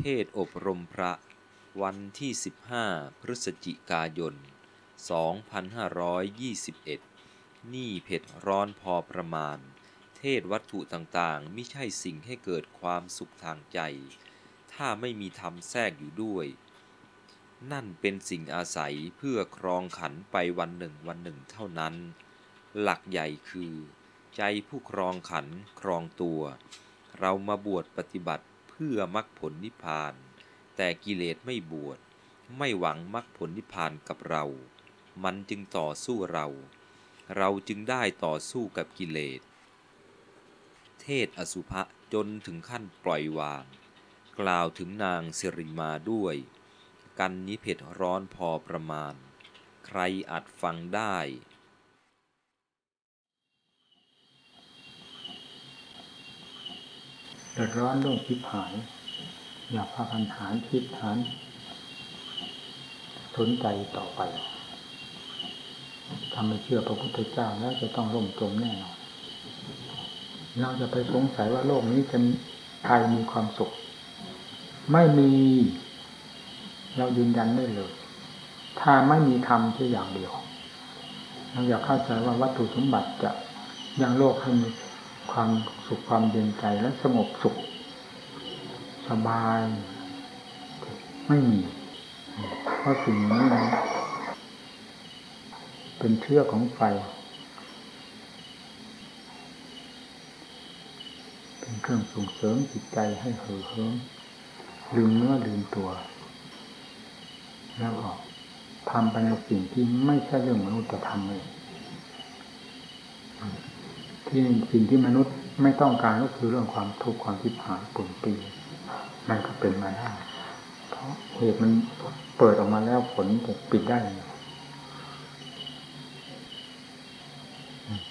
เทศอบรมพระ วันที่ 15 พฤศจิกายน 2521 นี่เผ็ดร้อนพอประมาณ เทศวัตถุต่างๆ ไม่ใช่สิ่งให้เกิดความสุขทางใจ ถ้าไม่มีธรรมแทรกอยู่ด้วย นั่นเป็นสิ่งอาศัยเพื่อครองขันไปวันหนึ่งวันหนึ่งเท่านั้น หลักใหญ่คือ ใจผู้ครองขันครองตัว เรามาบวชปฏิบัติ พื่อมรรคผลนิพพาน แต่กิเลสไม่บวช ไม่หวังมรรคผลนิพพานกับเรา มันจึงต่อสู้เรา เราจึงได้ต่อสู้กับกิเลส เทศอสุภะจนถึงขั้นปล่อยวาง กล่าวถึงนางสิริมาด้วย กันนี้เผ็ดร้อนพอประมาณ ใครอาจฟังได้ เดือดร้อนโลกทิพหาย อย่าพากันหารคิดหารสนใจต่อไปทำไม่เชื่อพระพุทธเจ้าแล้วจะต้องล่มจมแน่นอนเราจะไปสงสัยว่าโลกนี้จะใครมีความสุข ไม่มี เรายืนยันได้เลย ถ้าไม่มีธรรมแค่อย่างเดียวเราอยากเข้าใจว่าวัตถุสมบัติจะยังโลกให้มี ความสุขความเย็นใจและสงบสุข สบาย ไม่มีเพราะสิ่งนี้นะเป็นเชื้อของไฟ เป็นเครื่องส่งเสริมจิตใจให้เห่อเหิมลืมเนื้อลืมตัว แล้วก็ทำไปในสิ่งที่ไม่ใช่เรื่องมนุษย์จะทำเลย ที่สิ่งที่มนุษย์ไม่ต้องการก็คือเรื่องความทุกข์ความทิพหายปุ่นปีมันก็เป็นมาได้ เพราะเหตุมันเปิดออกมาแล้วผลจะปิดได้ยังไง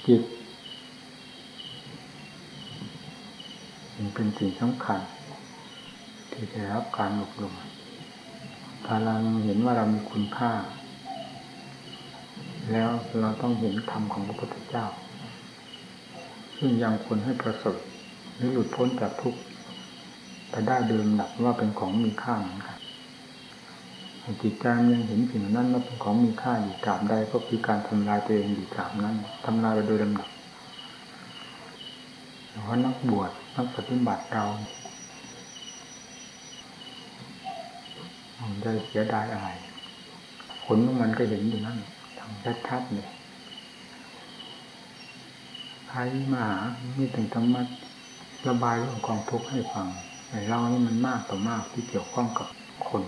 จิตมันเป็นสิ่งสำคัญ ที่จะรับการอบรมถ้าเราเห็นว่าเรามีคุณค่า แล้วเราต้องเห็นธรรมของพระพุทธเจ้า ซึ่ยังคนให้ประเสริฐหรือหลุดพ้นจากทุกข์ไปได้เดิมหนักว่าเป็นของมีค่าเหมือนกันจิตใจยังเห็นสิ่งนั้นว่าเป็นของมีค่าอยู่ตาบใดก็คือการทำลายตัวเองอยู่ตาบนั้นทำลายไปโดยลำดับเพราะนักบวชนักปฏิบัติเราได้เสียดายอะไรผลของมันก็เห็นอยู่นั่นทางชัดๆเลย ใครมาหาไม่ถึงธรรมะระบายเรื่องความทุกข์ให้ฟังแต่เรานี่มันมากต่อมากที่เกี่ยวข้องกับคน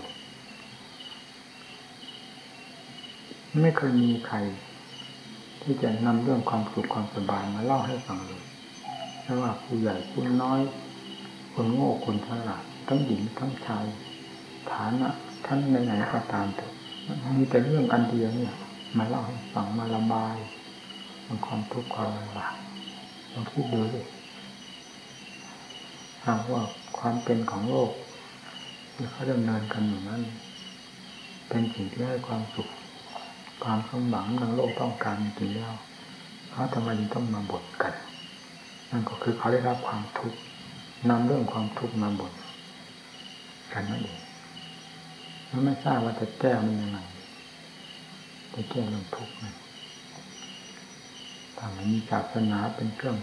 ไม่เคยมีใคร ที่จะนำเรื่องความสุขความสบายมาเล่าให้ฟังเลยไม่ว่าผู้ใหญ่ผู้น้อย คนโง่คนฉลาดทั้งหญิงทั้งชายฐานะท่านไหนๆก็ตามเถอะมีแต่เรื่องอันเดียวเนี่ยมาเล่าให้ฟังมาระบายมันความทุกข์ความลำบาก ลองคิดดูดิหากว่าความเป็นของโลกที่เขาดำเนินกันอย่างนั้น เป็นสิ่งที่ให้ความสุข ความสมหวังทางโลกต้องการจริงแล้วเขาทำไมจึงต้องมาบ่นกันนั่นก็คือเขาได้รับความทุกข์นำเรื่องความทุกข์มาบ่นกันนั่นเองแล้วไม่ทราบว่าจะแก้มันยังไงจะแก้เรื่องทุกข์นั้น ถ้ามันมีศาสนาเป็นเครื่อง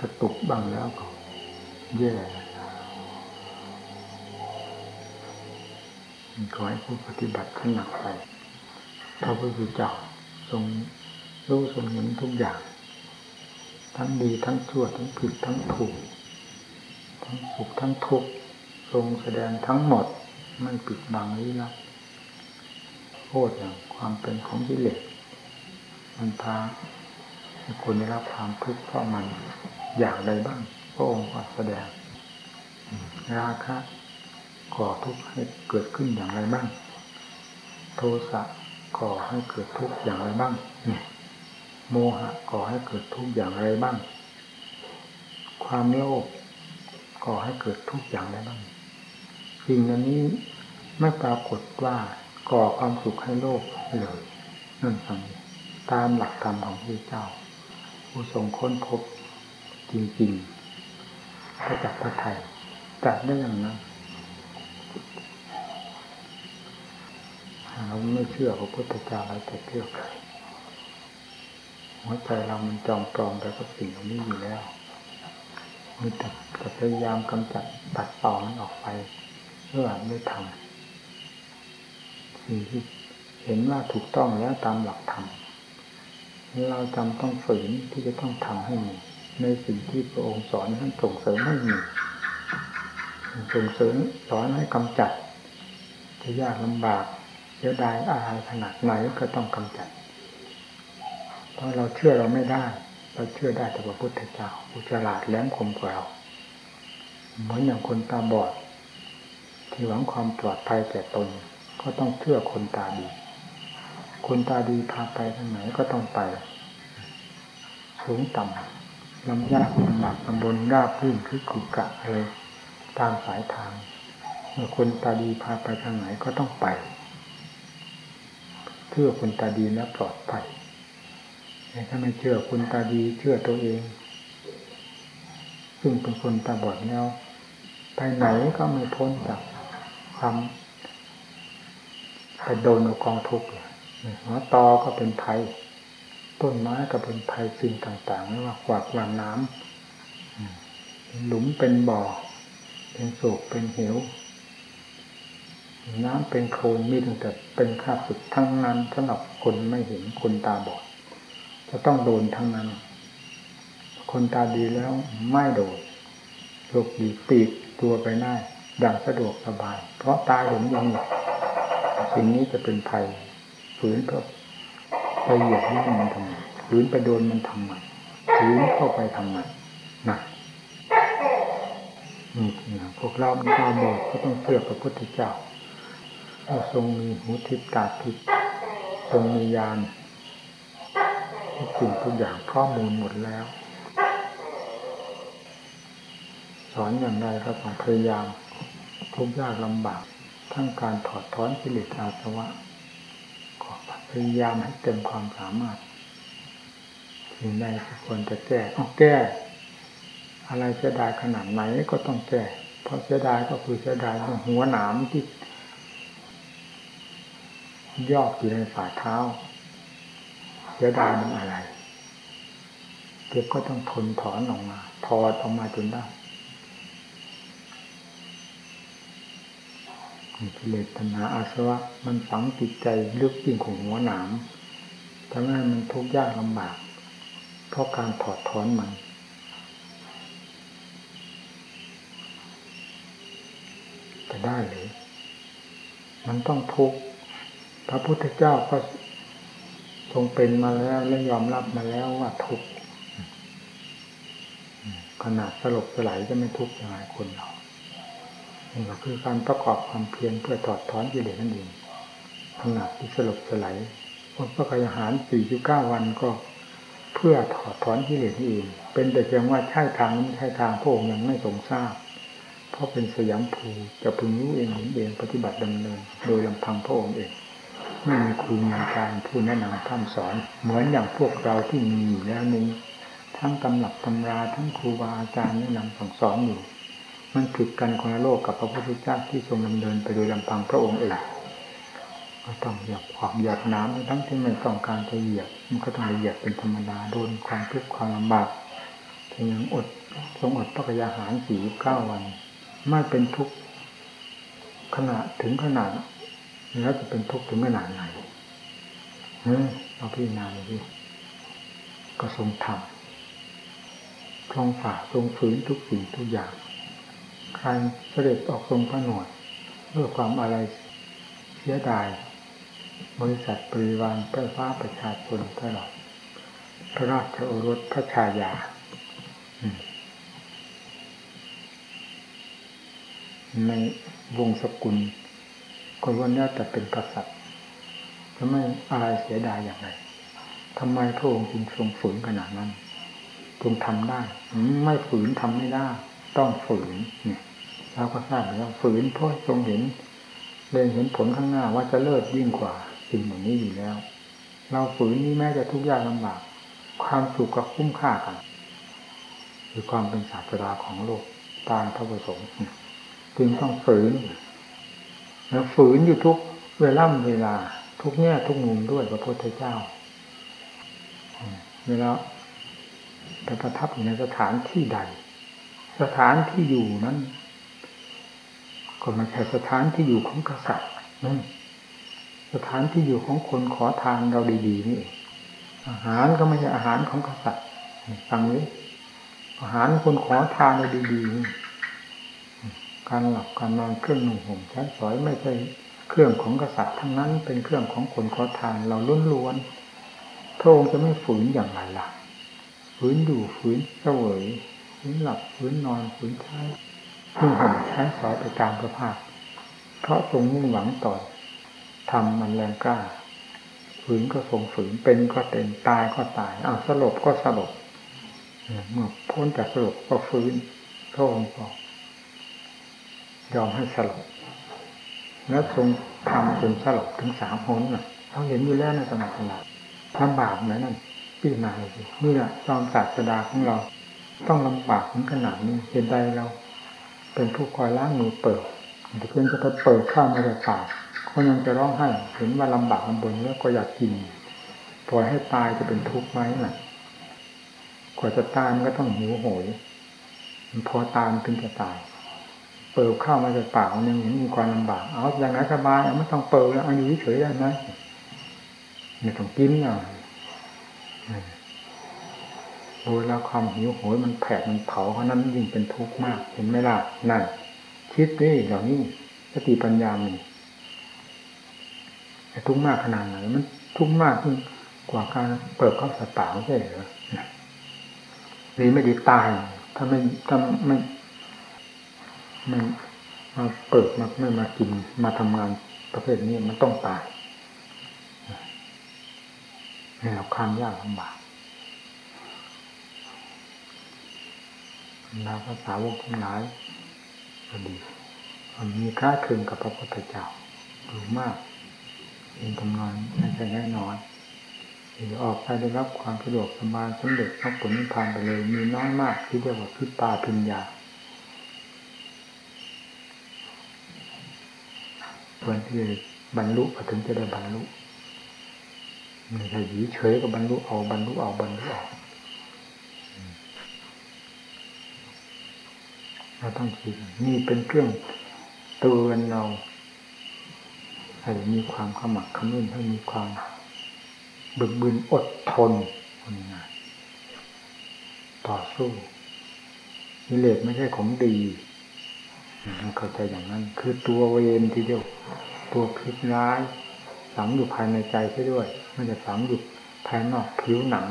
กระตุกบ้างแล้วก็แย่ขอให้ผู้ปฏิบัติขึ้นหนักไปพระพุทธเจ้าทรงรู้ทรงเห็นทุกอย่าง ทั้งดีทั้งชั่วทั้งผิดทั้งถูก ทั้งสุขทั้งทุกข์ทรงแสดงทั้งหมดไม่ปิดบังลี้ลับโทษอย่างความเป็นของกิเลส มันพาคนได้รับความทุกข์เพราะมันอย่างใดบ้างพระองค์ก็แสดง ราคะก่อทุกข์ให้เกิดขึ้นอย่างไรบ้าง โทสะก่อให้เกิดทุกข์อย่างไรบ้าง โมหะก่อให้เกิดทุกข์อย่างไรบ้าง ความโลภก่อให้เกิดทุกข์อย่างไรบ้าง สิ่งนี้ไม่ปรากฏว่าก่อความสุขให้โลกเลยนั่นสัง ตามหลักธรรมของพระเจ้า ผู้ทรงค้นพบจริงๆพระจักรพระไทยจัดได้อย่างนั้นเราไม่เชื่อพระพุทธเจ้าเราจะเชื่อใครหัวใจเรามันจองปลอมไปกับสิ่งเหล่านี้อยู่แล้วมีแต่จะพยายามกำจัดตัดต่อมันออกไปเพื่อไม่ทำสิ่งที่เห็นว่าถูกต้องแล้วตามหลักธรรม เราจำต้องฝืนที่จะต้องทำให้มีในสิ่งที่พระองค์สอนท่านส่งเสริมให้มีส่งเสริมสอนให้กำจัด จะยากลำบากเสียดายอะไรขนาดไหนก็ต้องกำจัด เพราะเราเชื่อเราไม่ได้ เราเชื่อได้แต่พระพุทธเจ้าผู้ฉลาดแหลมคมกว่าเราเหมือนอย่างคนตาบอด ที่หวังความปลอดภัยแก่ตน ก็ต้องเชื่อคนตาดี คนตาดีพาไปทางไหนก็ต้องไป สูงต่ำลำยากลำบากลำบนราบรื่นคือขุกะอะไรตามสายทาง เมื่อคนตาดีพาไปทางไหนก็ต้องไป เชื่อคนตาดีแล้วปลอดภัยถ้าไม่เชื่อคนตาดีเชื่อตัวเอง ซึ่งเป็นคนตาบอดแล้วไปไหนก็ไม่พ้นจากความไปโดนกับกองทุกข์ หัวตอก็เป็นภัย ต้นไม้ก็เป็นภัยสิ่งต่างๆไม่ว่าขวากวานน้ำหลุมเป็นบ่อ เป็นโศกเป็นเหวน้ำเป็นโคลนมีตั้งแต่เป็นข้าศึกทั้งนั้นสำหรับคนไม่เห็นคนตาบอด จะต้องโดนทั้งนั้น คนตาดีแล้วไม่โดนโลกดีปีกตัวไปได้ดังสะดวกสบาย เพราะตาเห็นอย่างสิ่งนี้จะเป็นภัย ฝืนก็ไปเหยียบย่ำมันทำไมฝืนไปโดนมันทำไมฝืนเข้าไปทำไมนะนี่นะพวกเราตาบอดก็ต้องเชื่อพระพุทธเจ้าเราทรงมีหูทิพตาทิพทรงมีญาณทุกสิ่งทุกอย่างข้อมูลหมดแล้ว สอนอย่างไรก็ต้องพยายามทุกยากลำบาก ทั้งการถอดถอนกิเลสอาสวะ ยายามให้เต็มความสามารถสิ่งใดที่ควรจะแก้ต้องแก้ อะไรเสียดายขนาดไหนก็ต้องแก้เพราะเสียดายก็คือเสียดายหัวหนามที่ยอกอยู่ในฝ่าเท้า เสียดายมันอะไร เก็บก็ต้องทนถอนออกมา ถอดออกมาจนได้ กิเลสตัณหาอาสวะ มันฝังจิตใจลึกยิ่งของหัวหนามทำให้มันทุกข์ยากลำบาก เพราะการถอดถอนมัน จะได้หรือมันต้องทุกข์พระพุทธเจ้าก็ทรงเป็นมาแล้วและยอมรับมาแล้วว่าทุกข์ขนาดสลบสลายจะไม่ทุกข์ยังไงคนเรา นี่ก็คือการประกอบความเพียรเพื่อถอดถอนกิเลสนั่นเองขนาดที่สลบสลายพวกพระกายหารสี่สิบเก้าวันก็เพื่อถอดถอนกิเลสนี่เอง เป็นแต่เพียงว่าใช่ทางไม่ใช่ทางพระองค์ยังไม่ทรงทราบ เพราะเป็นสยามภูจะพึงรู้เองเห็นเองปฏิบัติดำเนิน โดยลำพังพระองค์เองไม่มีครูมีอาจารย์ผู้แนะนำท่านสอน เหมือนอย่างพวกเราที่มีอยู่แล้วนี้ ทั้งตำหลักตำราทั้งครูบาอาจารย์แนะนำสั่งสอนอยู่ มันผิดกันคนละโลกกับพระพุทธเจ้าที่ทรงดำเนินไปโดยลำพังพระองค์เองก็ต้องเหยียบขอบเหยียบน้ำทั้งที่ไม่ต้องการจะเหยียบ มันก็ต้องเหยียบเป็นธรรมดาโดนความทุกข์ความลำบากถึงยังอดทรงอดพระกยาหารสี่เก้าวัน ไม่เป็นทุกข์ขนาดถึงขนาดแล้วจะเป็นทุกข์ถึงขนาดไหนเฮ้ยเราพิจารณาดิก็ทรงทำทรงฝ่าทรงฝืนทุกสิ่งทุกอย่าง ใครเสด็จออกทรงพระหนวดเพื่อความอะไรเสียดายบริษัทปริวารพระฟ้าประชาชนตลอดพระราชโอรสพระชายาในวงสกุลคนวันนี้แต่เป็นกษัตริย์จะไม่อะไรเสียดายอย่างไรทำไมพระองค์จึงทรงฝืนขนาดนั้นจึงทำได้ ไม่ฝืนทำไม่ได้ ต้องฝืนเนี่ยเราก็ทราบแล้วฝืนเพราะทรงเห็นเล็งเห็นผลข้างหน้าว่าจะเลิศยิ่งกว่าสิ่งเหล่านี้อยู่แล้ว เราฝืนนี้แม้จะทุกข์ยากลำบาก ความสุขก็คุ้มค่ากันคือความเป็นศาสดาของโลกตามพระประสงค์จึงต้องฝืน แล้วฝืนอยู่ทุกเวล่ำเวลา ทุกแง่ทุกมุมด้วยพระพุทธเจ้า เวลาไปประทับอยู่ในสถานที่ใด สถานที่อยู่นั้น ก็ไม่ใช่สถานที่อยู่ของกษัตริย์สถานที่อยู่ของคนขอทานเราดีๆนี่อาหารก็ไม่ใช่อาหารของกษัตริย์ฟังนี้อาหารคนขอทานเราดีๆการหลับการนอนเครื่องหนุ่งห่มใช้นสอยไม่ใช่เครื่องของกษัตริย์ทั้งนั้นเป็นเครื่องของคนขอทานเราล้วนๆพระองค์จะไม่ฝืนอย่างไรล่ะฝืนอยู่ฝืนเสวย ฝืนหลับฝืนนอนฝืนใช้นุ่งห่มใช้สอยไปตามพระภาคเพราะทรงมุ่งหวังต่อทำมันแรงกล้าฝืนก็ทรงฝืนเป็นก็เป็นตายก็ตายอ้าวสลบก็สลบเมื่อพ้นจากสลบก็ฟื้นพระองค์ก็ยอมให้สลบแล้วทรงทำจนสลบถึงสามหนเราเห็นอยู่แล้วในสมัยนั้นลำบากไหมนั่นพี่นายสินี่แหละจอมศาสดาของเรา ต้องลำบากถึงขนาดนี้เห็นใดเราเป็นผู้คอยล้างมือเปิดแต่เพียงจะไปเปิดข้าวมาจากปากก็ยังจะร้องไห้เห็นว่าลำบากลำบนแล้วก็อยากกินปล่อยให้ตายจะเป็นทุกข์ไหมน่ะกว่าจะตายมันก็ต้องหิวโหยมันพอตายถึงจะตาย เปิดข้าวมาจากปากมันยังเห็นมีความลำบาก เอาอย่างนั้นสบายเอาไม่ต้องเปิดแล้วเอาอยู่เฉยๆได้ไหมไม่ต้องกินอะ โดยแล้วความหิวโหยมันแผดมันเผาเพราะนั้นยิ่งเป็นทุกข์มาก เห็นไหมล่ะนั่นคิดดิเหล่านี้สติปัญญามีทุกข์มากขนาดไหนมันทุกข์มากยิ่งกว่าการเปิดข้าสตาไม่ใช่หรือดีไม่ดีตาย ถ้าไม่ถ้าไม่ไม่มาเปิดมาไม่มากินมาทำงานประเภทนี้มันต้องตายนี่เราความยากลำบาก เราภาษาวกทั้งหลายก็ดีมีค่าคืนกับพระพุทธเจ้าดูมากเป็นจำนวนไม่ใช่แน่นอนหรือออกไปได้รับความสะดวกสบายสำเร็จมรรคผลนิพพานไปเลย มีน้อยมากที่เรียกว่าพิปาพิญญาควรที่บรรลุถึงจะได้บรรลุไม่ใช่หยีเฉยกับบรรลุเอาบรรลุเอาบรรลุเอา เราต้องคิดนี่เป็นเครื่องเตือนเราให้มีความขมักขม้นให้มีความบึกบึนอดทนคนงานต่อสู้นิเลศไม่ใช่ของดีเข้าใจอย่างนั้น คือตัวเวรทีเดียว ตัวพิษร้ายฝังอยู่ภายในใจใช่ด้วยไม่ได้ฝังอยู่ภายนอกผิวหนัง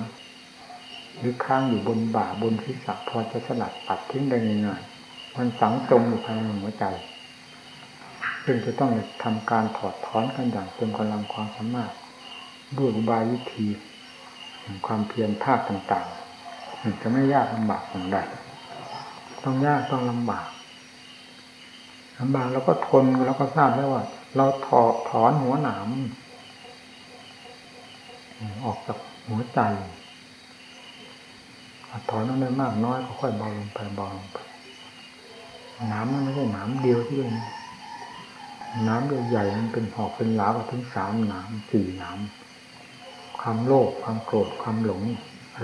หรือค้างอยู่บนบ่าบนศีรษะพอจะสลัดปัดทิ้งได้ง่ายๆ มันฝังจมอยู่ภายในหัวใจ ซึ่งจะต้องทำการถอดถอนกันอย่างเต็มกำลังความสามารถด้วยอุบายวิธีความเพียรภาคต่างๆจะไม่ยากลำบากอย่างใดต้องยากต้องลำบากลำบากแล้วก็ทนแล้วก็ทราบแล้วว่า เราถอดถอนหัวหนามออกจากหัวใจถอนนั้นได้มากน้อยก็ค่อยเบาลงไปเบาลงไป หนามมันไม่ใช่หนามเดียวที่เป็นน้ำใหญ่ๆมันเป็นหอกเป็นหลาวถึงสามน้ำสี่น้ำความโลภความโกรธความหลง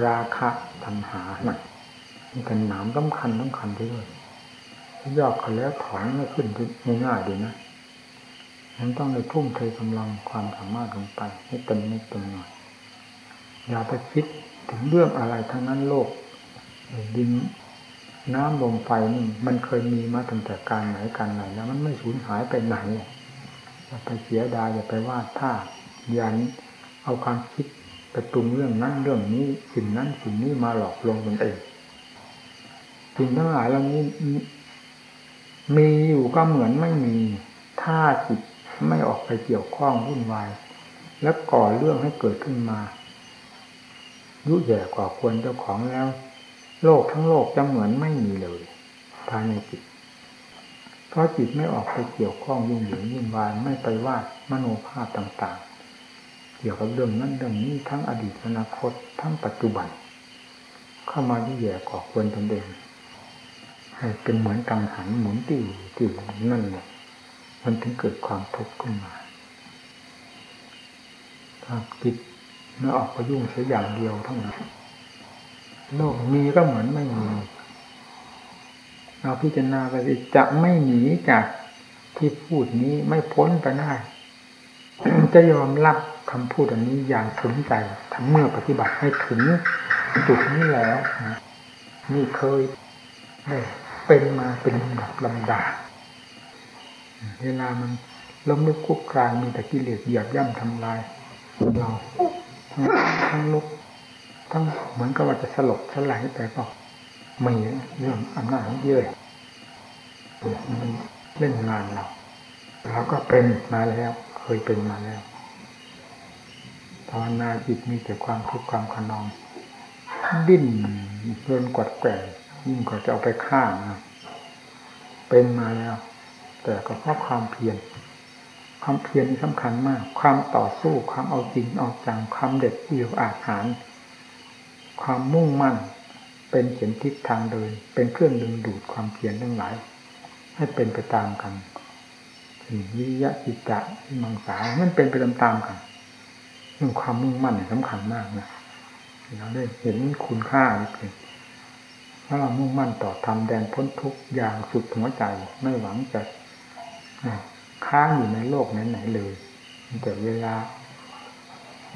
ราคะตัณหาหนักมันเป็นน้ำสำคัญสำคัญที่ด้วยยอกเขาแล้วถอนไม่ขึ้นง่ายๆดีนะมันต้องเลยทุ่มเทกำลังความสามารถลงไปให้เต็มไม่เต็มหน่อยอย่าไปคิดถึงเรื่องอะไรทั้งนั้นโลกดิน น้ำลมไฟนี่มันเคยมีมาตั้งแต่การไหนการไหนแล้วมันไม่สูญหายไปไหนอย่าไปเสียดายอย่าไปวาดภาพยันเอาความคิดไปปรุงเรื่องนั้นเรื่องนี้สิ่งนั้นสิ่งนี้มาหลอกลวงตนเองสิ่งทั้งหลายเหล่านี้มีอยู่ก็เหมือนไม่มีถ้าจิตไม่ออกไปเกี่ยวข้องวุ่นวายและก่อเรื่องให้เกิดขึ้นมายุ่ยแย่กว่าควรเจ้าของแล้ว โลกทั้งโลกจะเหมือนไม่มีเลยภายในจิต เพราะจิตไม่ออกไปเกี่ยวข้องยุ่งเหยิงวุ่นวายไม่ไปวาดมโนภาพต่างๆ เกี่ยวกับเรื่องนั้นเรื่องนี้ทั้งอดีตอนาคตทั้งปัจจุบัน เข้ามาที่แย่ก่อควรตนเองให้เป็นเหมือนกังหันหมุนติวติวนั่นแหละมันถึงเกิดความทุกข์ขึ้นมาถ้าจิตไม่ออกไปยุ่งเสียอย่างเดียวเท่านั้น โลกมีก็เหมือนไม่มีเราพิจารณาไปสิจะไม่หนีจากที่พูดนี้ไม่พ้นไปได้จะยอมรับคำพูดอันนี้อย่างถึงใจทั้งเมื่อปฏิบัติให้ถึงจุดนี้แล้วนี่เคยได้เป็นมาเป็นลำดับลำดาเวลามันล้มลุกคุกคลานมีแต่กิเลสเหยียบย่ำทำลาย เราทั้งทั้งลุก ทั้งเหมือนกับว่าจะสลบสลายแต่ก็ไม่เรื่องอำนาจของเยอะมันเล่นงานเราเราก็เป็นมาแล้ว เคยเป็นมาแล้วภาวนาจิตมีแต่ความทุกข์ความขนอง ดิ้นเดินกัดแกว่งยิ่งกว่าจะเอาไปฆ่านะเป็นมาแล้ว แต่ก็เพราะความเพียรความเพียรนี่สำคัญมาก ความต่อสู้ความเอาจริงเอาจังความเด็ดเดี่ยวอาถรรพ์ ความมุ่งมั่น เป็นเข็มทิศทางเดิน เป็นเครื่องดึงดูดความเพียรทั้งหลาย ให้เป็นไปตามกันวิริยะจิตตะมังสามันเป็นไปตามๆกันเรื่องความมุ่งมั่นสำคัญมากนะเราได้เห็นคุณค่าเลยถ้าเรามุ่งมั่นต่อทำแดนพ้นทุกอย่างสุดหัวใจ ไม่หวังจะค้างอยู่ในโลกไหนๆเลยแต่เวลา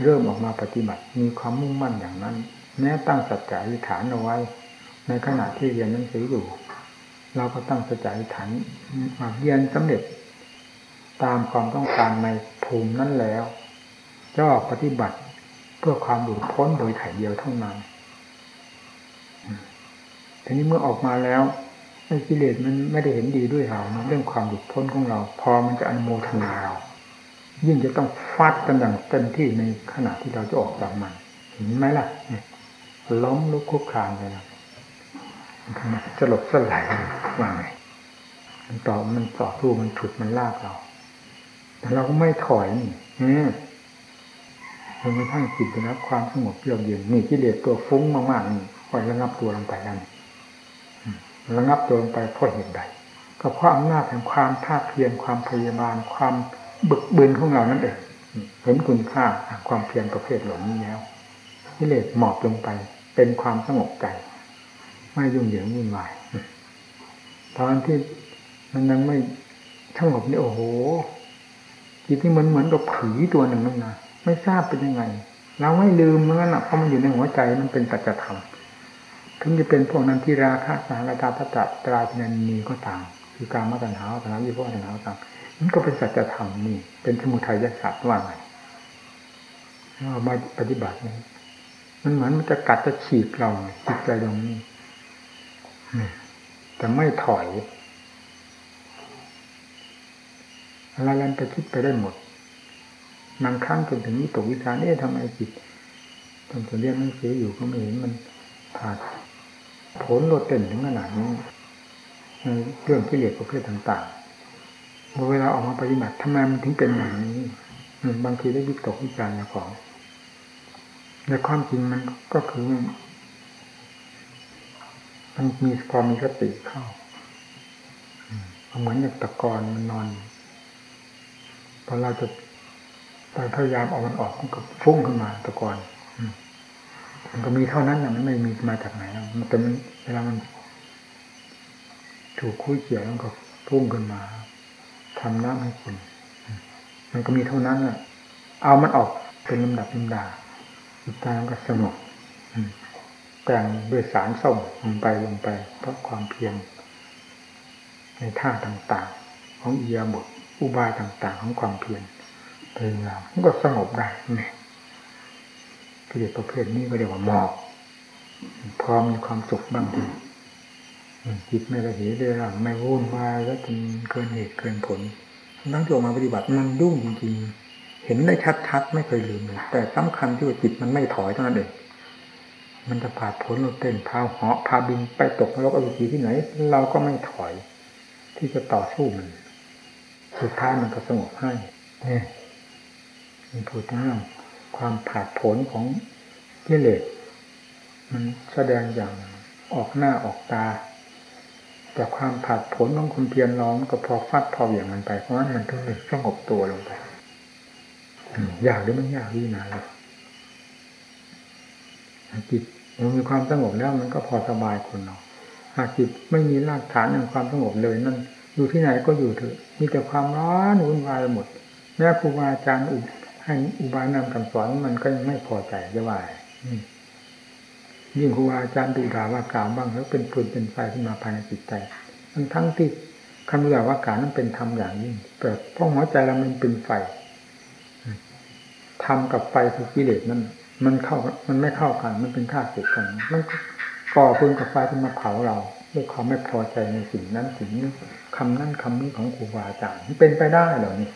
เริ่มออกมาปฏิบัติ มีความมุ่งมั่นอย่างนั้น แม้ตั้งสัจจะอธิษฐานเอาไว้ ในขณะที่เรียนหนังสืออยู่ เราก็ตั้งสัจจะอธิษฐานเรียนสำเร็จตามความต้องการในภูมินั้นแล้วจะออกปฏิบัติเพื่อความหลุดพ้นโดยไถ่เดียวเท่านั้นทีนี้เมื่อออกมาแล้วไอ้กิเลสมันไม่ได้เห็นดีด้วยเราเรื่องความหลุดพ้นของเรา พอมันจะอนุโมทนาเรายิ่งจะต้องฟัดกันอย่างเต็มที่ในขณะที่เราจะออกจากมันเห็นไหมล่ะ ล้มลุกคุกคานเลยนะสลบสลายว่าไงมันต่อมันต่อสู้มันฉุดมันลากเรา แต่เราก็ไม่ถอยนี่จนกระทั่งจิตได้รับความสงบเยือกเย็นนี่กิเลสตัวฟุ้งมากๆนี่คอยระงับตัวลงไปนั่นระงับตัวลงไปเพราะเหตุใดก็เพราะอำนาจแห่งความภาคเพียรความพยาบาลความบึกบึนของเรานั่นเองเห็นคุณค่าความเพียรประเภทเหล่านี้แล้วกิเลสหมอบลงไป เป็นความสงบใจ ไม่ยุ่งเหยิงวุ่นวายตอนที่มันยังไม่สงบนี่โอ้โหจิตที่มันเหมือนกับผีตัวหนึ่งนั่นนะไม่ทราบเป็นยังไง เราไม่ลืมเมื่อนะเพราะมันอยู่ในหัวใจมันเป็นสัจธรรมถึงจะเป็นพวกนั้นที่ราคะสารตาตตะตราพินันนีก็ตามคือการมาตัญหาตัญหาวิภวตัญหาต่างมันก็เป็นสัจธรรมนี่ เป็นสมุทัยศาสตร์ว่าไงเรามาปฏิบัตินี่ มันเหมือนมันจะกัดจะฉีกเราจิตใจตรงนี้แต่ไม่ถอยอะไรแล้วไปคิดไปได้หมดบางครั้งจนถึงวิตกวิจาร์เอ๊ะทำไมจิตตอนจะเรียนหนังสืออยู่ก็ไม่เห็นมันผ่านผลโลดเต้นถึงขนาดนี้ในเรื่องที่เหลือประเภทต่างๆเวลาออกมาปฏิบัติทำไมมันถึงเป็นอย่างนี้ บางทีได้วิตกวิจารณ์ของ ในความจริงมันก็คือมันมีความมีสติเข้าเหมือนอย่างตะกอนมันนอนพอเราจะพยายามเอามันออกมันก็ฟุ้งขึ้นมาตะกอนมันก็มีเท่านั้นนะมันไม่มีมาจากไหนมันแต่มันเวลามัน ถูกคุ้ยเกี่ยวมันก็พุ่งขึ้นมาทำน้ำให้กินมันก็มีเท่านั้นแหละเอามันออกเป็นลำดับลำดา สุดท้ามก็สงบแต่งด้วยสารส้มลงไปลงไป เพราะความเพียรในท่าต่างๆ ของเอียบทอุบายต่างๆ ของความเพียรพยายามก็สงบได้เนี่ยกิเลสประเภทนี้ก็เรียกว่าหมอกพร้อมมีความสุขบ้างทีจิตไม่ระเหยเลยร่างไม่วุ่นวายแล้วจนเกินเหตุเกินผลนั่งที่ออกมาปฏิบัติมันยุ่งจริงๆ เห็นได้ชัดๆไม่เคยลืมเลยแต่สำคัญที่ว่าจิตมันไม่ถอยเท่านั้นเองมันจะผ่าผลเราเต้นพาเหาะพาบินไปตกนรกอวิจีที่ไหน เราก็ไม่ถอย ที่จะต่อสู้มัน สุดท้ายมันก็สงบให้เนี่ยมันพูดถึงเรื่องความผ่าผลของกิเลสมันแสดงอย่างออกหน้าออกตา แต่ความผ่าผลของคุณเพียรร้องก็พอฟัดพออย่างมันไปเพราะนั้นมันต้องเลยสงบตัวลงไป ยากหรือมันยากวินาเลยจิตมันมีความสงบแล้วมันก็พอสบายคนเราหากจิตไม่มีรากฐานแห่งความสงบเลยนั่นอยู่ที่ไหนก็อยู่เถอะมีแต่ความร้อนวุ่นวายหมดแม้ครูบาอาจารย์อุให้อุบายนำคำสอนมันก็ยังไม่พอใจจะว่ายิ่งครูบาอาจารย์ดูด่าว่ากล่าวบ้างแล้วเป็นฟืนเป็นไฟขึ้นมาภายในจิตใจมันทั้งที่คำด่าว่ากล่าวนั้นเป็นธรรมอย่างยิ่งแต่เพราะหัวใจเรามันเป็นไฟ ธรรมกับไฟคือกิเลสนั่นมันเข้ามันไม่เข้ากัน มันเป็นข้าศึกกันมันก่อฟืนกับไฟขึ้นมาเผาเราด้วยความไม่พอใจในสิ่งนั้นสิ่งนี้คำนั้นคำนี้ของครูบาอาจารย์มันเป็นไปได้เหรอนี่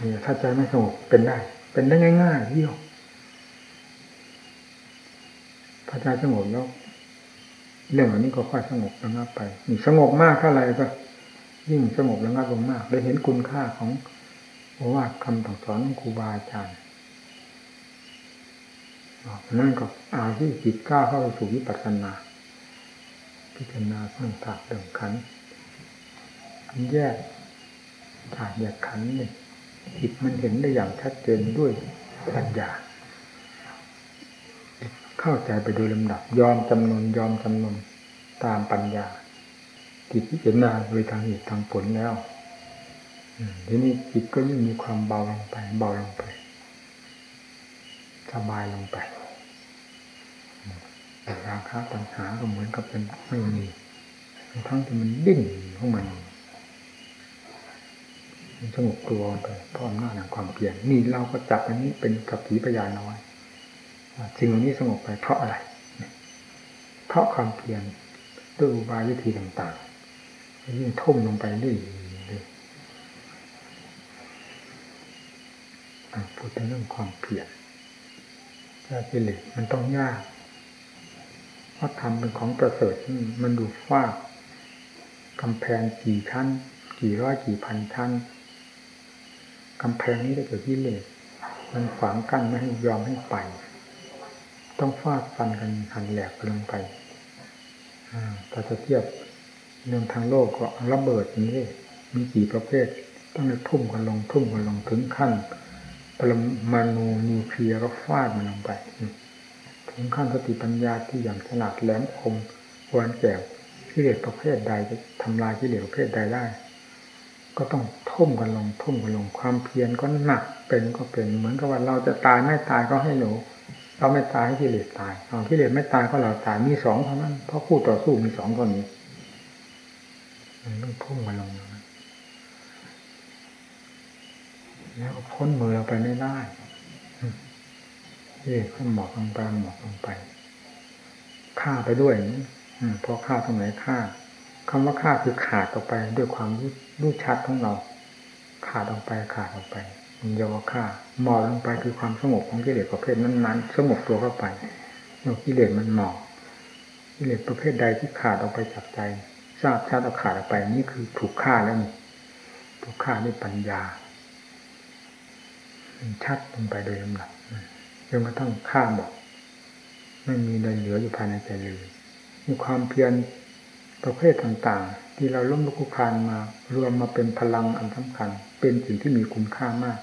นี่ถ้าใจไม่สงบเป็นได้ เป็นได้ง่ายๆเยี่ยวพอใจสงบแล้วเรื่องเหล่านี้ก็ค่อยสงบระงับไปนี่สงบมากเท่าไหร่ก็ยิ่งสงบระงับลงมากได้เห็นคุณค่าของ วาทคำสอนของครูบาอาจารย์นั่นก็อาที่จิตก้าเข้าสู่วิปัสสนา พิจารณาเรื่องธาตุเรื่องขันแยกธาตุแยกขันเนี่ยจิตมันเห็นได้อย่างชัดเจนด้วยปัญญา เข้าใจไปโดยลำดับ ยอมจำนนยอมจำนนตามปัญญาจิตพิจารณาโดยทางเหตุทางผลแล้ว ทีนี้จิตก็ยิ่งมีความเบาลงไป เบาลงไป สบายลงไปแต่ราคาปัญหาก็เหมือนกับเป็นไม่มีทั้งที่มันดิ้นของมันมันสงบตัวไปเพราะอำนาจแห่งความเปลี่ยนนี่เราก็จับอันนี้เป็นกับผีพยาน้อยสิ่งเหล่านี้สงบไปเพราะอะไร เพราะความเพียรด้วยอุบายวิธีต่างๆยิ่งทุ่มลงไปเรื่อยๆ พูดถึงเรื่องความเพียรถ้ากิเลสมันต้องยาก เพราะทำเป็นของประเสริฐมันดูฟ้ากำแพงกี่ชั้น กี่ร้อยกี่พันชั้นกำแพงนี้ได้เกิดกิเลสมันขวางกั้นไม่ให้ยอมให้ไป ต้องฟาดฟันกันหันแหลกลงไปถ้าจะเทียบเรื่องทางโลกก็ระเบิดนี่มีกี่ประเภท ต้องไปทุ่มกันลงทุ่มกันลงถึงขั้น รมาณูนิวเคลียร์ก็ฟาดมันลงไป ถึงขั้นสติปัญญาที่อย่างฉลาดแหลมคมควรแก่กิเลสประเภทใดจะทำลายกิเลสประเภทใดได้ ก็ต้องทุ่มกันลงทุ่มกันลงความเพียรก็หนักเป็นก็เป็นเหมือนกับว่าเราจะตายไม่ตายก็ให้รู้เราไม่ตายให้กิเลสตายเอากิเลสไม่ตายก็เราตายมีสองเท่านั้นเพราะคู่ต่อสู้มีสองคนนี้มันต้องพุ่งมาลง แล้วก็พ้นมือเราไปไม่ได้เอ๊ะก็หมอกลงไปหมอกลงไปฆ่าไปด้วยพอฆ่าตรงไหนฆ่าคำว่าฆ่าคือขาดออกไป ด้วยความรู้ชัดของเรา ขาดออกไปขาดออกไปมันเยาวฆ่าหมอบลงไปคือความสงบของกิเลสประเภทนั้นๆสงบตัวเข้าไปเมื่อกิเลสมันหมอบกิเลสประเภทใดที่ขาดออกไปจากใจทราบชัดเอาขาดออกไปนี่คือถูกฆ่าแล้วนี่ถูกฆ่าด้วยปัญญา ชัดลงไปโดยลำดับจนกระทั่งฆ่าหมดไม่มีอะไรเหลืออยู่ภายในใจเลย มีความเพียรประเภทต่างๆ ที่เราล้มลุกคุกคานมารวมมาเป็นพลังอันสำคัญ เป็นสิ่งที่มีคุณค่ามาก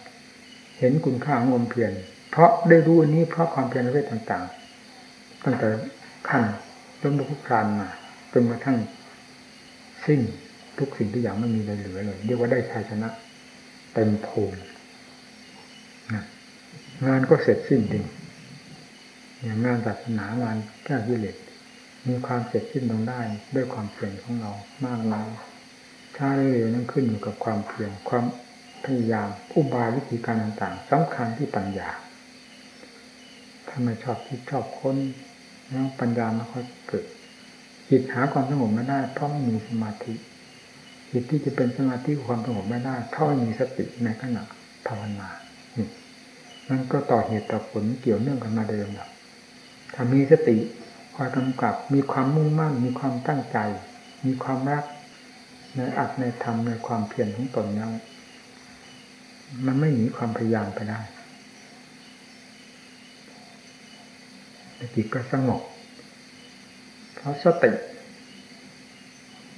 เห็นคุณค่าของความเพียรเพราะได้รู้อันนี้เพราะความเพียรประเภทต่างๆ ตั้งแต่ขั้นล้มลุกคุกคานมาจนกระทั่งสิ้นทุกสิ่งทุกอย่างไม่มีอะไรเหลือเลย เรียกว่าได้ชัยชนะเต็มภูมิ งานก็เสร็จสิ้นจริงอย่างงานศาสนางานแก้กิเลสมีความเสร็จสิ้นลงได้ด้วยความเพียรของเรามากน้อยช้าเร็วนั้นขึ้นอยู่กับความเพียรความพยายามอุบายวิธีการต่างๆสำคัญที่ปัญญาถ้าไม่ชอบคิดชอบค้นแล้วปัญญาไม่ค่อยเกิดจิตหาความสงบไม่ได้ เพราะไม่มีสมาธิจิตที่จะเป็นสมาธิความสงบไม่ได้เพราะไม่มีสติในขณะภาวนา นั่นก็ต่อเหตุต่อผลเกี่ยวเนื่องกันมาเดิมแบถ้ามีสติคอยกำกับ มีความมุ่งมั่น มีความตั้งใจ มีความรักในอัตในธรรมในความเพียรของตนแล้วมันไม่หนีความพยายามไปได้จิตก็สงบ เพราะสติ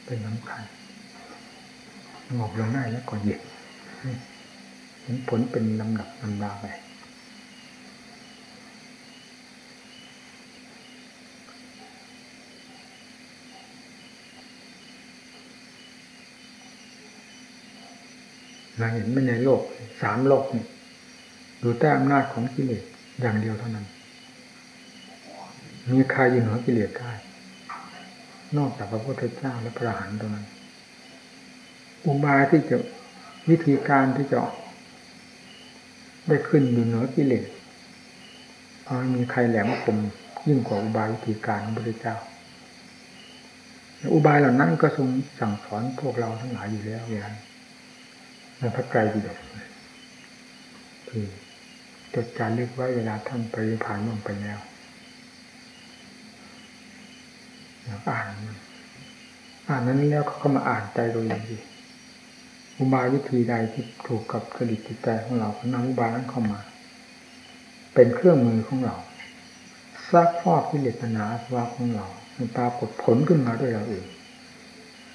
เป็นสำคัญสงบลงได้แล้วก็เย็นเห็นผลเป็นลำดับลำดาไป เราเห็นไม่ในโลกสามโลกนี่อยู่ใต้อำนาจของกิเลสอย่างเดียวเท่านั้น มีใครอยู่เหนือกิเลสได้นอกจากพระพุทธเจ้าและพระอรหันต์เท่านั้น อุบายที่จะวิธีการที่จะได้ขึ้นอยู่เหนือกิเลสมีใครแหลมคมยิ่งกว่าอุบายวิธีการของพระพุทธเจ้า อุบายเหล่านั้นก็ทรงสั่งสอนพวกเราทั้งหลายอยู่แล้วอย่างนั้น ในพระไตรปิฎกคือจดจารึกไว้เวลาท่านปริพานลงไปแล้วอ่าน อ่านนั้นแล้วเขาก็มาอ่านใจตัวเองดีอุบายวิธีใดที่ถูกกับจริตจิตใจของเราก็นำอุบายนั้นเข้ามา เป็นเครื่องมือของเราซักฟอกกิเลสนาสวะของเรามันปรากฏผลขึ้นมาด้วยเราเอง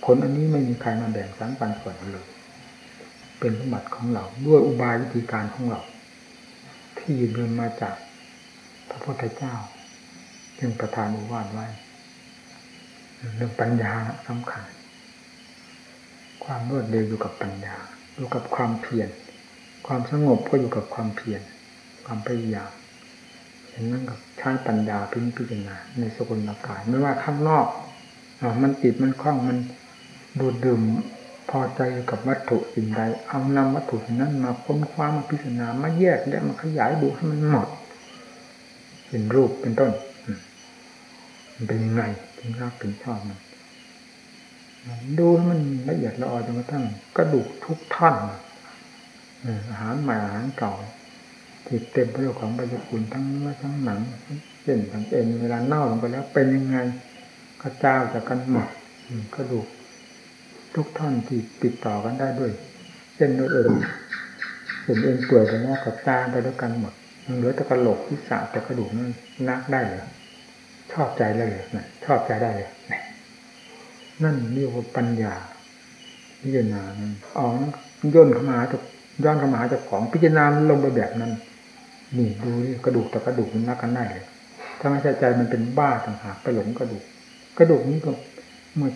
ผลอันนี้ไม่มีใครมาแบ่งสรรปันส่วนเลย เป็นสมบัติของเรา ด้วยอุบายวิธีการของเรา ที่ยืนเดินมาจากพระพุทธเจ้า จึงประทานอุวาทไว้เรื่องปัญญาสำคัญ ความรวดเร็วอยู่กับปัญญา อยู่กับความเพียร ความสงบก็อยู่กับความเพียร ความพยายามอย่างนั้นกับใช้ปัญญาพิพิจารณาในสกุลอากาศไม่ว่าข้างนอกอมันติดมันคล้องมันดูดดื่ม พอใจกับวัตถุสิ่งใด เอานำวัตถุนั้นมาค้นคว้ามาพิจารณามาแยกและมาขยายดูให้มันหมดเป็นรูปเป็นต้นมันเป็นยังไงถึงรักถึงชอบมันดูให้มันละเอียดละออจนกระทั่งกระดูกทุกท่อนอาหารใหม่อาหารเก่าที่เต็มไปด้วยของปฏิกูลทั้งเนื้อทั้งหนังเส้นทั้งเอ็นเวลาเน่าลงไปแล้วเป็นยังไงกระจายจากกันหมดกระดูก ทุกท่อนที่ติดต่อกันได้ด้วยเส้นด้วยเอ็นเส้นเอ็นเปื่อยไปแล้วกระจาไปด้วยกันหมดเหลือแต่กระโหลกที่สาแต่กระดูกนั้นนักได้เลยชอบใจเลยนะชอบใจได้เลยนั่นเรียกว่าปัญญาพิจารณาอ๋อย่นเข้ามาจะย้อนเข้ามาจะของพิจารณาลงไปแบบนั้นนี่ดูกระดูกแต่กระดูกมันนักกันได้เลยถ้าไม่ใช่ใจมันเป็นบ้าต่างหากไปหลงกระดูก กระดูกนี้ก็เมื่อ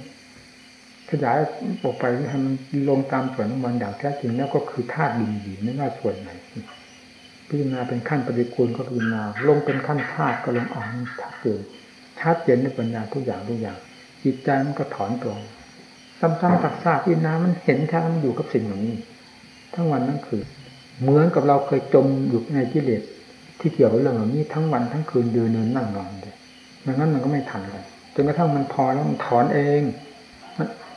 ขยายออกไปให้มันลงตามส่วนของมันอย่างแท้จริงแล้วก็คือธาตุดินดีไม่ว่าส่วนไหนพิจารณาเป็นขั้นปฏิกูลก็พิจารณาลงเป็นขั้นธาตุก็ลงออกชัดเจนชัดเจนในปัญญาทุกอย่างทุกอย่าง จิตใจมันก็ถอนตัวซ้ำๆตักซากพิจารณามันเห็นชัดมันอยู่กับสิ่งอย่างนี้ ทั้งวันทั้งคืนเหมือนกับเราเคยจมอยู่ในกิเลสที่เกี่ยวกับเรื่องเหล่านี้ทั้งวันทั้งคืนยืนเนินนั่งนอนเลยดังนั้นมันก็ไม่ทันเลยจนกระทั่งมันพอแล้วมันถอนเอง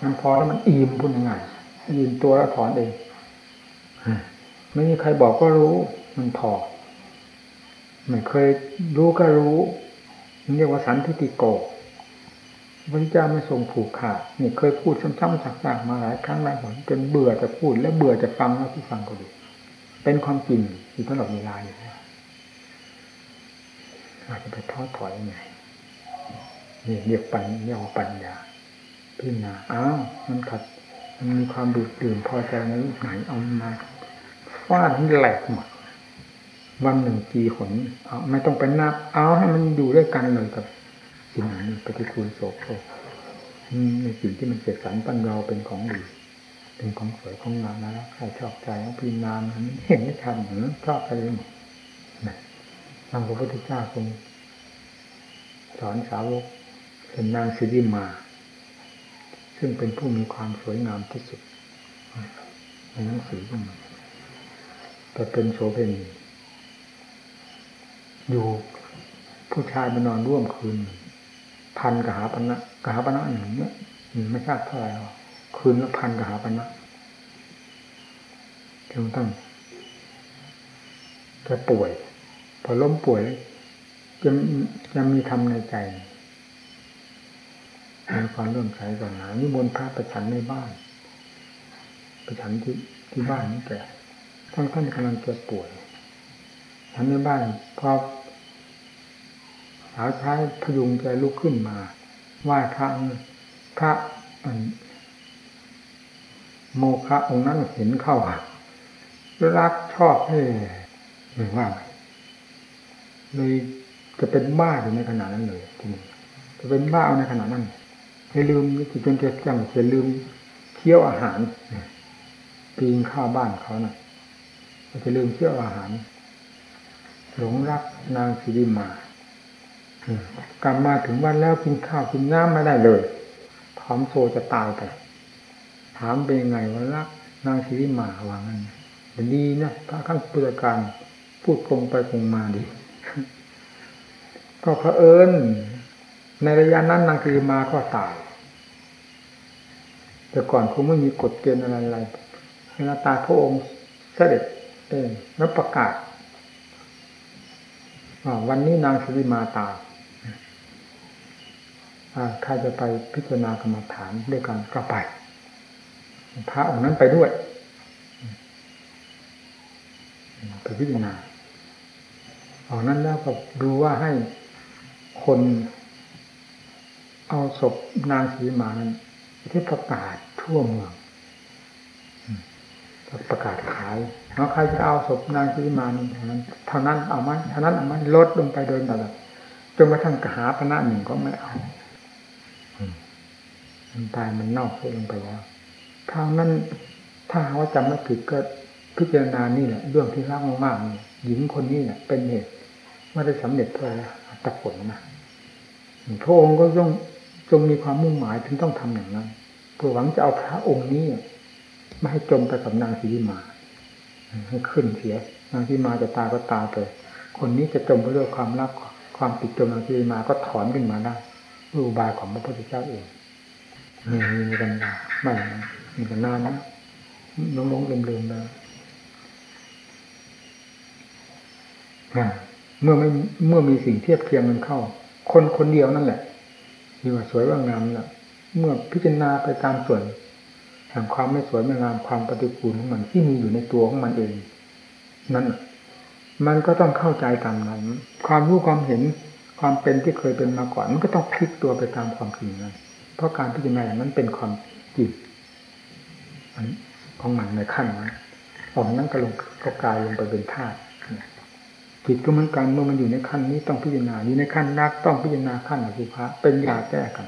มันมันพอแล้วมันอิ่มพูดง่ายๆอิ่มตัวแล้วถอนเองไม่มีใครบอกก็รู้ มันพอไม่เคยรู้ก็รู้เรียกว่าสันทิติโกพระเจ้าไม่ทรงผูกขาดนี่เคยพูดซ้ำๆสักๆมาหลายครั้งหลายหนจนเบื่อจะพูด และเบื่อจะฟังแล้วที่ฟังก็ดูเป็นความจริงอยู่ตลอดเวลาอยู่แล้วอาจจะไปทอดถอยยังไงนี่เรียกปัญเรียกว่าปัญญา พิจารณาอ้าวมันขัด มันมีความดูดดื่มพอใจในรูปไหนเอามาฟาดให้แหลกหมดวันหนึ่งกี่ขนเอาไม่ต้องไปนับ เอาให้มันอยู่ด้วยกันเลยกับสิ่งนี้ปฏิคูลโสโครกในสิ่งที่มันเสกสรรปัญญาเป็นของดีเป็นของสวยของงามนะใครชอบใจของพินามมันเห็นไม่ทันหรือชอบอะไรหมดนะทางพระพุทธเจ้าทรงสอนสาวกเป็นนางสิริมา ซึ่งเป็นผู้มีความสวยงามที่สุดในหนังสือของมันแต่เป็นโสเภณีอยู่ผู้ชายมานอนร่วมคืน พันกหาปณะกหาปณะหนึ่งเนี่ยไม่ทราบเท่าไหร่หรอกคืนละพันกหาปณะจนตั้งจะป่วย พอล้มป่วยจะจะมีทำในใจ มีความเริ่มใสก่อนหนานิมนต์พระประชันในบ้าน ประชันที่ที่บ้านนี่แก่ทั้งท่านกำลังจะป่วยฉันในบ้านพอสาวใช้พยุงใจลุกขึ้นมาไหว้พระพระโมคะองค์นั้นเห็นเข้ารักชอบให้หรือว่าเลยจะเป็นบ้าอยู่ในขณะนั้นเลยจะเป็นบ้าเอาในขณะนั้น ให้ลืมจิตจนจะจังเสียลืมเคี้ยวอาหารปีนข้าวบ้านเขานะ่ะจะลืมเคี้ยวอาหาร หลงรักนางสิริมากลับมาถึงวันแล้วกินข้าวกินน้ำไม่ได้เลยพร้อมโซจะตายไปถามเป็นไงว่ารักนางสิริมาว่างั้นดีนะพระขั้งปุตการพูดคงไปคงมาดีก็เผอิญในระยะนั้นนางสิริมาก็ตาย แต่ก่อนคงไม่มีกฎเกณฑ์อะไรๆเวลาตายพระองค์เสด็จเองแล้วประกาศวันนี้นางสิริมาตายใครจะไปพิจารณากรรมฐานด้วยกันก็ไป พระองค์นั้นไปด้วยไปพิจารณาออกนั้นแล้วก็ดูว่าให้คนเอาศพนางสีมานั้น ที่ประกาศทั่วเมืองประกาศขายแล้วใครจะเอาศพนางสีมานี้เท่านั้นเท่านั้นเอาไหมเท่านั้นเอาไหมลดลงไปโดยตลอดจนกระทั่งกหาพนะหนึ่งก็ไม่เอามันตายมันเน่าเสียลงไปแล้วทางนั้นถ้าว่าจำไม่ผิดก็พิจารณานี่แหละเรื่องที่รักมากๆหญิงคนนี้เนี่ยเป็นเหตุไม่ได้สำเร็จเพื่ตะผลนะพระองค์ก็ต้อง จงมีความมุ่งหมายถึงต้องทำอย่างนั้นเพื่อหวังจะเอาพระองค์นี้ไม่ให้จมไปกับนางสีมาให้ขึ้นเสียนางสีมาจะตายก็ตายไปคนนี้จะจมไปด้วยความรักความติดจมนางสีมาก็ถอนขึ้นมาได้รูบายของพระพุทธเจ้าเองมีมีกันมาไม่มีกันนานนะน้องๆลืมๆแล้วเมื่อไม่เมื่อมีสิ่งเทียบเคียงกันเข้า คนคนเดียวนั่นแหละ ที่ว่าสวยว่างามน่ะ เมื่อพิจารณาไปตามส่วนแห่งความไม่สวยไม่งามความปฏิกูลของมันที่มีอยู่ในตัวของมันเอง นั่นมันก็ต้องเข้าใจตามนั้น ความรู้ความเห็นความเป็นที่เคยเป็นมาก่อนมันก็ต้องพลิกตัวไปตามความจริงนั้นเพราะการพิจารณาอย่างนั้นเป็นความจริงของมันในขั้นนั้นออกนั้นก็ลงก็กลายลงไปเป็นธาตุ จิตก็เหมือนกันเมื่อมันอยู่ในขั้นนี้ต้องพิจารณาอยู่ในขั้นรักต้องพิจารณาขั้นอสุภะเป็นยาแก้กัน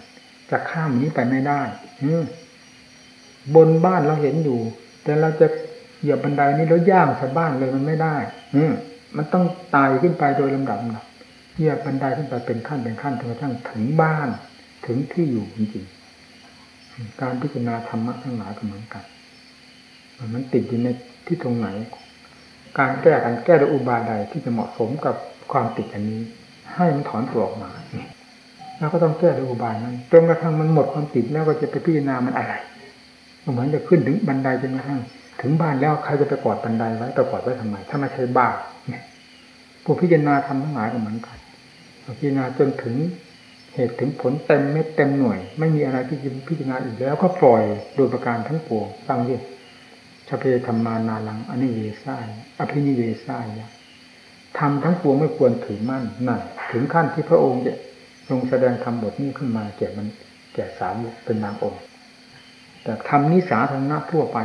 จะข้ามนี้ไปไม่ได้บนบ้านเราเห็นอยู่ แต่เราจะเหยียบบันไดนี้แล้วย่างสะบ้านเลยมันไม่ได้ อืมันต้องตายขึ้นไปโดยลำดับนะเหยียบบันไดขึ้นไปเป็นขั้นเป็นขั้นจนกระทั่งถึงบ้านถึงที่อยู่จริงๆการพิจารณาธรรมะทั้งหลายก็เหมือนกันมันติดอยู่ในที่ตรงไหน การแก้กันแก้ด้วยอุบายใดที่จะเหมาะสมกับความติดอันนี้ ให้มันถอนตัวออกมาแล้วก็ต้องแก้ด้วยอุบายนั้นจนกระทั่งมันหมดความติดแล้วก็จะไปพิจารณามันอะไรเหมือนจะขึ้นถึงบันไดจนกระทั่งถึงบ้านแล้วใครจะไปกอดบันไดไว้ไปกอดไว้ทำไม ถ้าไม่ใช่บ้าผู้พิจารณาทำทั้งหลายก็เหมือนกันพิจารณาจนถึงเหตุถึงผลเต็มเม็ดเต็มหน่วย ไม่มีอะไรที่จะพิจารณาอีกแล้วก็ปล่อยโดยประการทั้งปวงฟังดิ ชเพธรรมานาลังอนิเวสายอภินิเวสายทำทั้งปวงไม่ควรถือมั่นนั่นถึงขั้นที่พระองค์จะทรงแสดงธรรมบทนี้ขึ้นมาแก่มันแก่สาวเป็นนางองค์ แต่ทำนิสาธารณะทั่วไป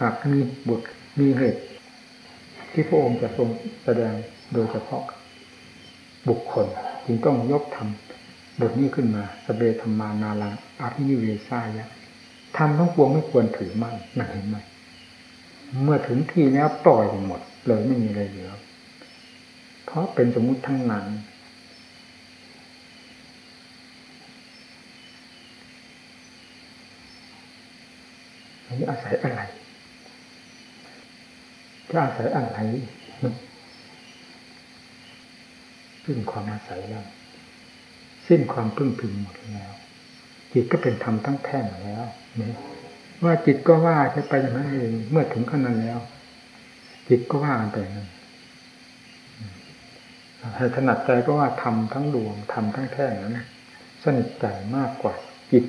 หากมีบทมีเหตุ ที่พระองค์จะทรงแสดงโดยเฉพาะบุคคลจึงต้องยกธรรมบทนี้ขึ้นมาสเบธรรมานาลังอภินิเวสายะทำทั้งปวงไม่ควรถือมั่นนั่นเห็นไหม เมื่อถึงที่แล้วปล่อยหมด เลยไม่มีอะไรเหลือ เพราะเป็นสมมุติทั้งนั้น อันนี้อาศัยอะไรจะอาศัยอะไรสิ้นความอาศัยแล้วสิ้นความพึ่งพิงหมดแล้วจิตก็เป็นธรรมทั้งแท่งแล้วเนี่ย ว่าจิตก็ว่าจะไปอย่างนั้นเองเมื่อถึงขนาดแล้ว จิตก็ว่าไปนั้นให้ถนัดใจก็ว่าทำทั้งดวงทำทั้งแท่งนั้นสนิทใจมากกว่าจิต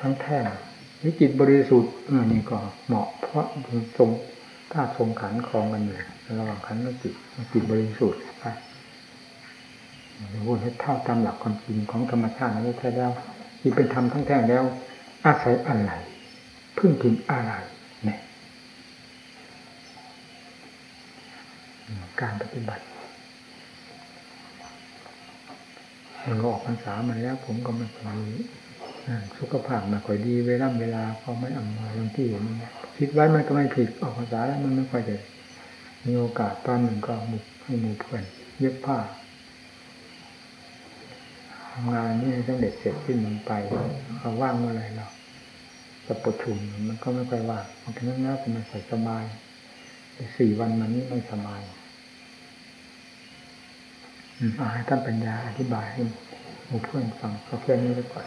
ทั้งแท่งหรือจิตบริสุทธิ์นี่ก็เหมาะเพราะทรงถ้าทรงขันคลองกันอยู่ระหว่างขันกับจิตจิตบริสุทธิ์ไปพูดให้เท่าตามหลักความจริงของธรรมชาตินั้นแท้แล้วจิตเป็นธรรมทั้งแท่งแล้ว อาศัยอะไรพึ่งพิงอะไรเนี่ยการปฏิบัติมันก็ออกพรรษามาแล้ว ผมก็ไม่ค่อยมีอ่าสุขภาพไม่ค่อยดีเวลาเวลาก็ไม่อำนวยบางที่มันคิดไว้มันก็ไม่ผิดออกพรรษาแล้วมันไม่ค่อยจะมีโอกาสตอนหนึ่งก็หมุกให้หมู่เพื่อนเย็บผ้า ทำงานนี่ต้องเด็ดเสร็จสิ้นมันไปเขาว่างเมื่อไรเราจะประชุมมันก็ไม่ค่อยว่างบางทีนั้นแล้วก็ไม่ค่อยสบายแต่สี่วันมานี้ไม่สบายอ่าให้ท่านปัญญาอธิบายให้หมู่เพื่อนฟังก็แค่นี้ไปก่อน